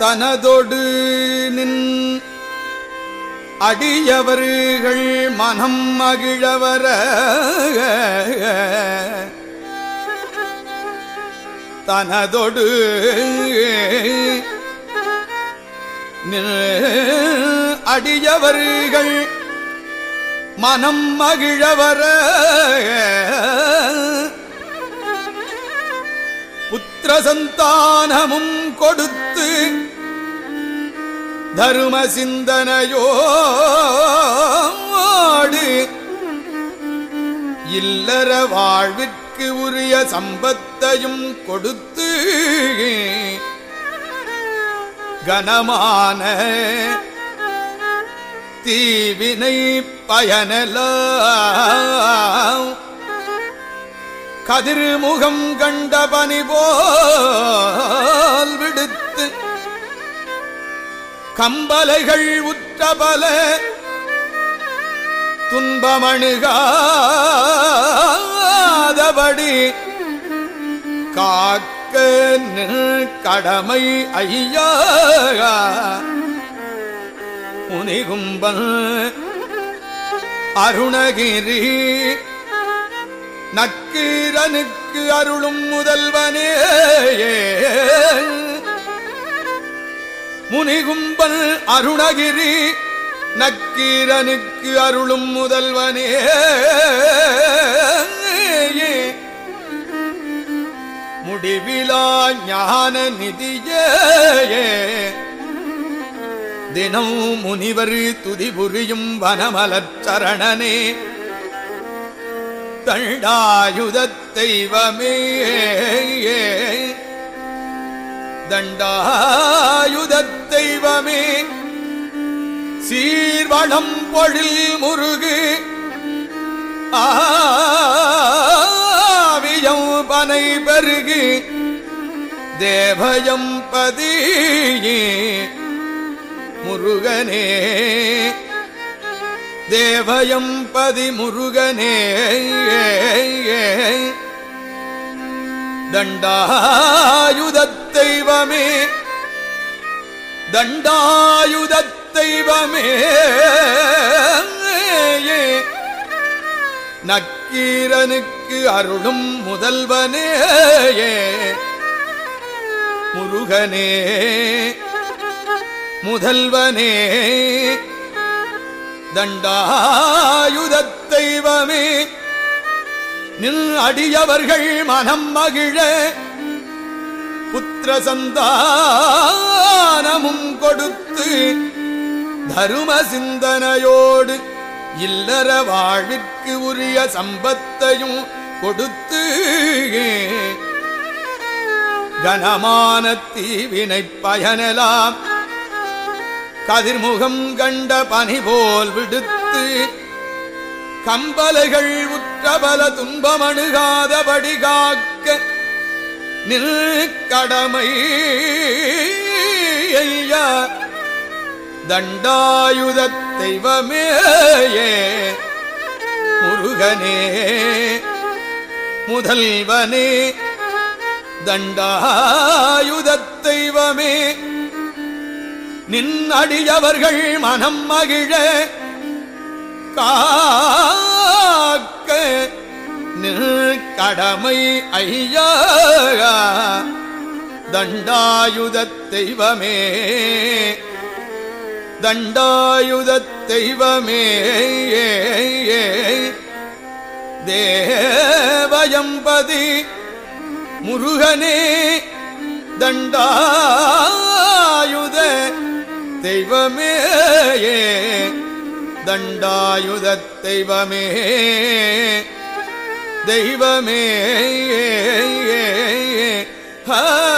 தனதொடு நின் அடியவர்கள் மனம் மகிழவர தனதொடு அடியவர்கள் மனம் மகிழவர புத்திர சந்தானமும் கொடுத்து தரும சிந்தனையோடு இல்லற வாழ்விற்கு உரிய சம்பத்தையும் கொடுத்து கனமான தீவினை பயனலாம். கதிர்முகம் கண்ட பனி போல் விடுத்து கம்பலைகள் உற்றபல துன்பமணுகாதபடி காக்க கடமை ஐயா. முனிகும்பன் அருணகிரி நக்கீரனுக்கு அருளும் முதல்வனே முனிகும்பல் அருணகிரி நக்கீரனுக்கு அருளும் முதல்வனே. முடிவிலா ஞான நிதியே. தினம் முனிவர் துதிபுரியும் வனமலச்சரணனே தண்டாயுதத் தெய்வமே. தண்டாயுதத் தெய்வமே சீர்வளம் பொழில் முருகு. ஆவியம் பனை பெருகு. தேவயம் பதியே. முருகனே. தேவயம் பதி முருகனே. தண்டாயுதத் தெய்வமே தண்டாயுதத் தெய்வமே நக்கீரனுக்கு அருளும் முதல்வனே முருகனே முதல்வனே. தண்டாயுதத் நில் அடியவர்கள் மனம் மகிழ. புத்திர சந்தானமும் கொடுத்து தரும சிந்தனையோடு இல்லற வாழ்விற்கு உரிய சம்பத்தையும் கொடுத்து கனமான தீவினை பயனலாம். கதிர்முகம் கண்ட பனி போல் விடுத்து கம்பலைகள் உற்றபல துன்பமணுகாதபடி காக்க நிற்கடமை ஐயா தண்டாயுத தெய்வமே முருகனே. முதல்வனே தண்டாயுத தெய்வமே. நின் அடியவர்கள் மனம் மகிழ காக்க நில் கடமை ஐயா. தண்டாயுத தெய்வமே. தண்டாயுத தெய்வமே. தேவயம்பதி முருகனே தண்டாயுத தெய்வமே. தண்டாயுத தெய்வமே. தெய்வமே. ஆ